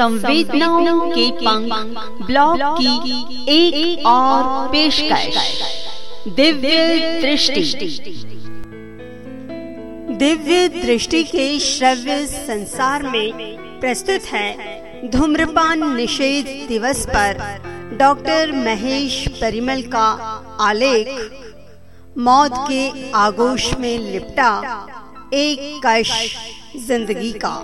संवेदनाओं के पंख ब्लॉग की एक, एक और पेशकश। दिव्य दृष्टि। दिव्य दृष्टि के श्रव्य संसार में प्रस्तुत है धूम्रपान निषेध दिवस पर डॉक्टर महेश परिमल का आलेख। मौत के आगोश में लिपटा एक कश ज़िंदगी का।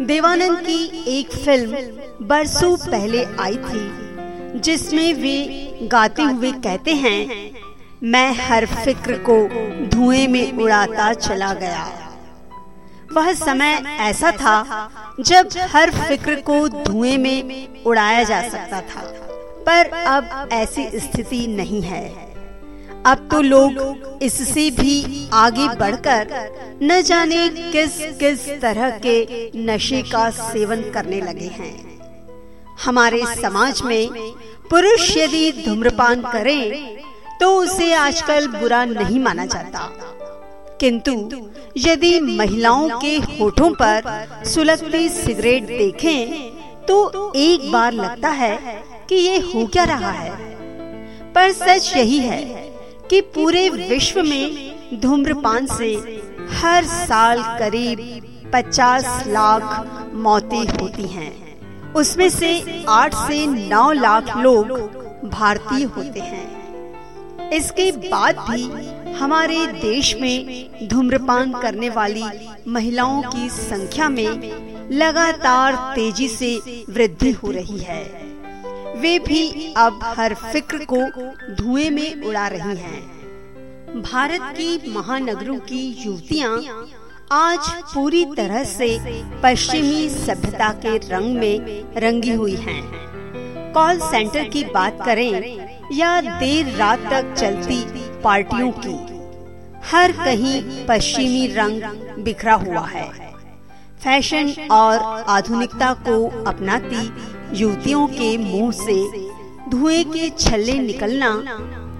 देवानंद की एक फ़िल्म बरसों पहले आई थी, जिसमें वे गाते हुए कहते हैं, मैं हर फ़िक्र को धुएँ में उड़ाता चला गया। वह समय ऐसा था जब हर फ़िक्र को धुएँ में उड़ाया जा सकता था, पर अब ऐसी स्थिति नहीं है। अब तो लोग इससे भी आगे बढ़कर न जाने किस किस तरह के नशे का सेवन करने लगे हैं। हमारे समाज में पुरुष यदि धूम्रपान करें तो उसे आजकल बुरा नहीं माना जाता। किंतु यदि महिलाओं के होठों पर सुलगती सिगरेट देखें तो एक बार लगता है कि ये हो क्या रहा है। पर सच यही है कि पूरे विश्व में धूम्रपान से हर साल करीब 50 लाख मौतें होती हैं। उसमें से 8 से 9 लाख लोग भारतीय होते हैं इसके बाद भी हमारे देश में धूम्रपान करने वाली महिलाओं की संख्या में लगातार तेज़ी से वृद्धि हो रही है वे भी अब हर फ़िक्र को धुएँ में उड़ा रही हैं। भारत की महानगरों की युवतियाँ आज पूरी तरह से पश्चिमी सभ्यता के रंग में रंगी हुई हैं। कॉल सेंटर की बात करें या देर रात तक चलती पार्टियों की, हर कहीं पश्चिमी रंग बिखरा हुआ है फ़ैशन और आधुनिकता को अपनाती युवतियों के मुँह से धुएँ के छल्ले निकलना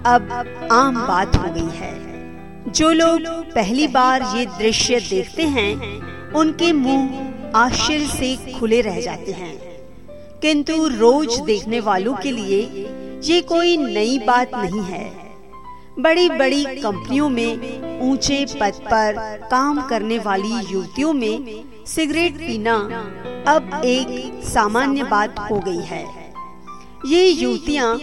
अब आम बात हो गई है। जो लोग पहली बार ये दृश्य देखते हैं, उनके मुँह आश्चर्य से खुले रह जाते हैं। किंतु रोज देखने वालों के लिए ये कोई नई बात नहीं है। बड़ी बड़ी कंपनियों में ऊँचे पद पर काम करने वाली युवतियों में सिगरेट पीना अब एक सामान्य बात हो गई है। ये युवतियाँ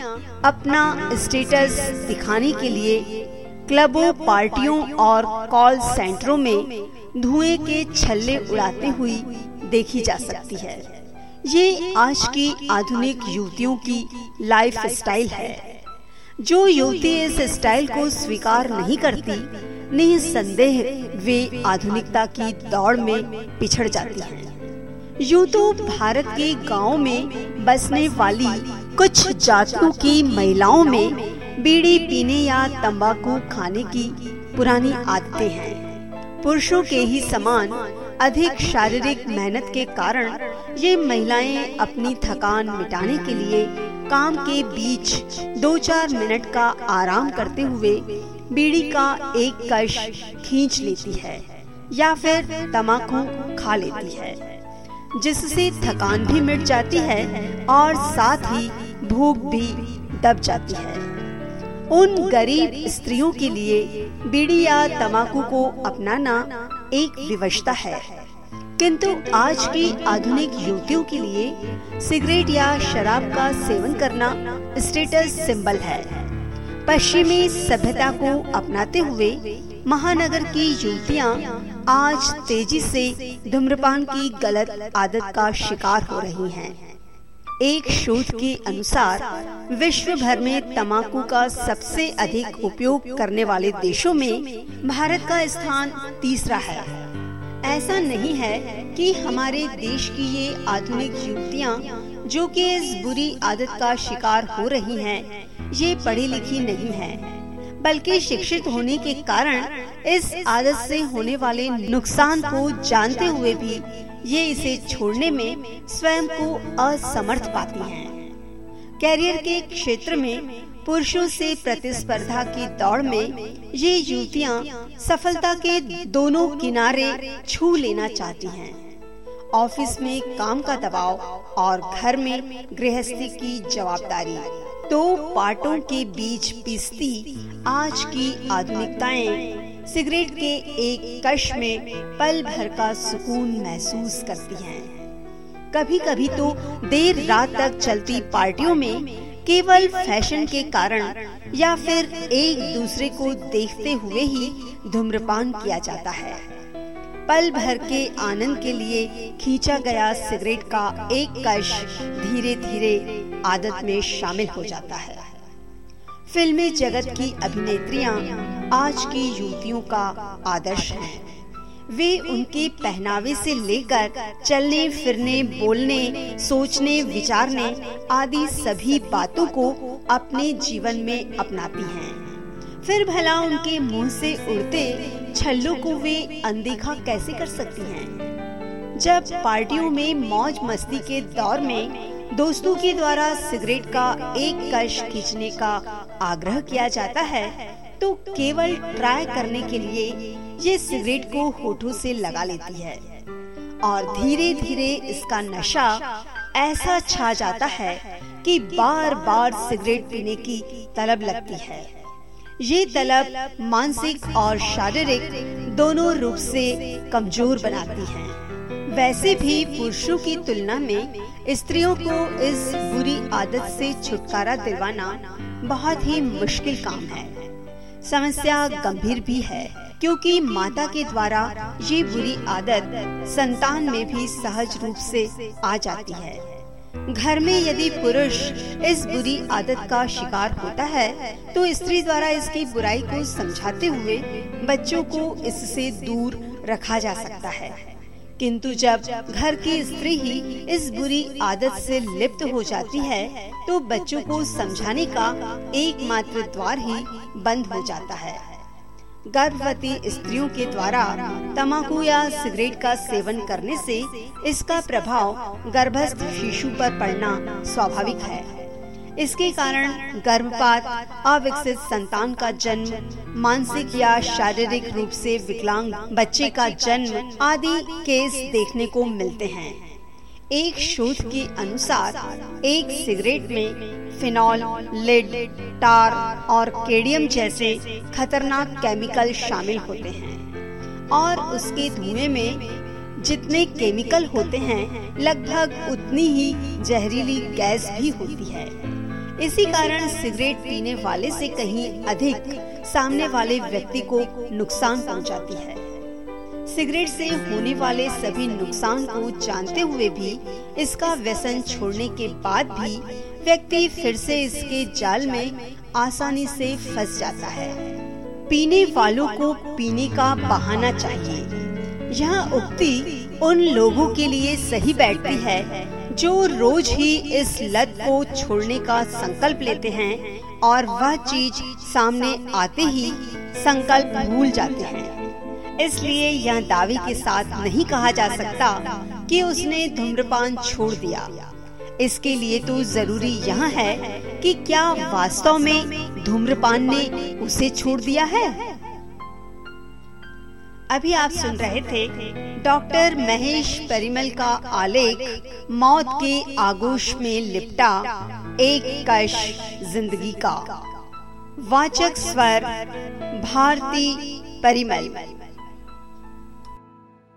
अपना स्टेटस दिखाने के लिए क्लबों, पार्टियों और कॉल सेंटरों में धुएँ के छल्ले उड़ाते हुई देखी जा सकती है। ये आज की आधुनिक युवतियों की लाइफ स्टाइल है। जो युवती इस स्टाइल को स्वीकार नहीं करती, निसंदेह वे आधुनिकता की दौड़ में पिछड़ जाती हैं। यूँ तो भारत के गाँव में बसने वाली कुछ जातियों की महिलाओं में बीड़ी पीने या तंबाकू खाने की पुरानी आदतें हैं पुरुषों के ही समान अधिक शारीरिक मेहनत के कारण ये महिलाएँ अपनी थकान मिटाने के लिए काम के बीच दो चार मिनट का आराम करते हुए बीड़ी का एक कश खींच लेती है या फिर तमाकू खा लेती है, जिससे थकान भी मिट जाती है और साथ ही भूख भी दब जाती है। उन गरीब स्त्रियों के लिए बीड़ी या तमाकू को अपनाना एक विवशता है। किंतु आज की आधुनिक युवतियों के लिए सिगरेट या शराब का सेवन करना स्टेटस सिंबल है पश्चिमी सभ्यता को अपनाते हुए महानगर की युवतियाँ आज तेज़ी से धूम्रपान की गलत आदत का शिकार हो रही हैं। एक शोध के अनुसार विश्व भर में तमाकू का सबसे अधिक उपयोग करने वाले देशों में भारत का स्थान तीसरा है ऐसा नहीं है कि हमारे देश की ये आधुनिक युवतियाँ जो कि इस बुरी आदत का शिकार हो रही हैं, ये पढ़ी लिखी नहीं है बल्कि शिक्षित होने के कारण इस आदत से होने वाले नुकसान को जानते हुए भी ये इसे छोड़ने में स्वयं को असमर्थ पाती हैं। कैरियर के क्षेत्र में पुरुषों से प्रतिस्पर्धा की दौड़ में ये युवतियाँ सफलता के दोनों किनारे छू लेना चाहती हैं ऑफ़िस में काम का दबाव और घर में गृहस्थी की जवाबदारी, दो पार्टों के बीच पिसती आज की आधुनिकताएँ, सिगरेट के एक कश में पल भर का सुकून महसूस करती हैं। कभी कभी तो देर रात तक चलती पार्टियों में केवल फ़ैशन के कारण या फिर एक दूसरे को देखते हुए ही धूम्रपान किया जाता है पल भर के आनंद के लिए खींचा गया सिगरेट का एक कश धीरे धीरे आदत में शामिल हो जाता है फिल्मी जगत की अभिनेत्रियाँ आज की युवतियों का आदर्श हैं। वे उनके पहनावे से लेकर चलने, फिरने, बोलने, सोचने, विचारने आदि सभी बातों को अपने जीवन में अपनाती हैं। फिर भला उनके मुँह से उड़ते छल्लों को वे अनदेखा कैसे कर सकती हैं? जब पार्टियों में मौज मस्ती के दौर में दोस्तों के द्वारा सिगरेट का एक कश खींचने का आग्रह किया जाता है तो केवल ट्राई करने के लिए ये सिगरेट को होठों से लगा लेती है और धीरे धीरे इसका नशा ऐसा छा जाता है कि बार बार सिगरेट पीने की तलब लगती है। ये तलब मानसिक और शारीरिक दोनों रूप से कमज़ोर बनाती है। वैसे भी पुरुषों की तुलना में स्त्रियों को इस बुरी आदत से छुटकारा दिलवाना बहुत ही मुश्किल काम है। समस्या गंभीर भी है। क्योंकि माता के द्वारा ये बुरी आदत संतान में भी सहज रूप से आ जाती है। घर में यदि पुरुष इस बुरी आदत का शिकार होता है तो स्त्री द्वारा इसकी बुराई को समझाते हुए बच्चों को इससे दूर रखा जा सकता है। किंतु जब घर की स्त्री ही इस बुरी आदत से लिप्त हो जाती है तो बच्चों को समझाने का एकमात्र द्वार ही बंद हो जाता है। गर्भवती स्त्रियों के द्वारा तम्बाकू या सिगरेट का सेवन करने से इसका प्रभाव गर्भस्थ शिशु पर पड़ना स्वाभाविक है। इसके कारण गर्भपात, अविकसित संतान का जन्म, मानसिक या शारीरिक रूप से विकलांग बच्चे का जन्म आदि केस देखने को मिलते हैं। एक शोध के अनुसार एक सिगरेट में फिनॉल, लेड टार और केडियम जैसे खतरनाक केमिकल शामिल होते हैं। और उसके धुएँ में जितने केमिकल होते हैं, लगभग उतनी ही जहरीली गैस भी होती है। इसी कारण सिगरेट पीने वाले से कहीं अधिक सामने वाले व्यक्ति को नुकसान पहुंचाती है। सिगरेट से होने वाले सभी नुकसान को जानते हुए भी इसका व्यसन छोड़ने के बाद भी व्यक्ति फिर से इसके जाल में आसानी से फंस जाता है। पीने वालों को पीने का बहाना चाहिए। यह उक्ति उन लोगों के लिए सही बैठती है, जो रोज ही इस लत को छोड़ने का संकल्प लेते हैं और वह चीज़ सामने आते ही संकल्प भूल जाते हैं। इसलिए यह दावे के साथ नहीं कहा जा सकता कि उसने धूम्रपान छोड़ दिया। इसके लिए तो ज़रूरी यह है कि क्या वास्तव में धूम्रपान ने उसे छोड़ दिया है? अभी आप सुन रहे थे डॉक्टर महेश परिमल का आलेख, मौत के आगोश में लिपटा, एक कश ज़िंदगी का। वाचक स्वर, भारती परिमल।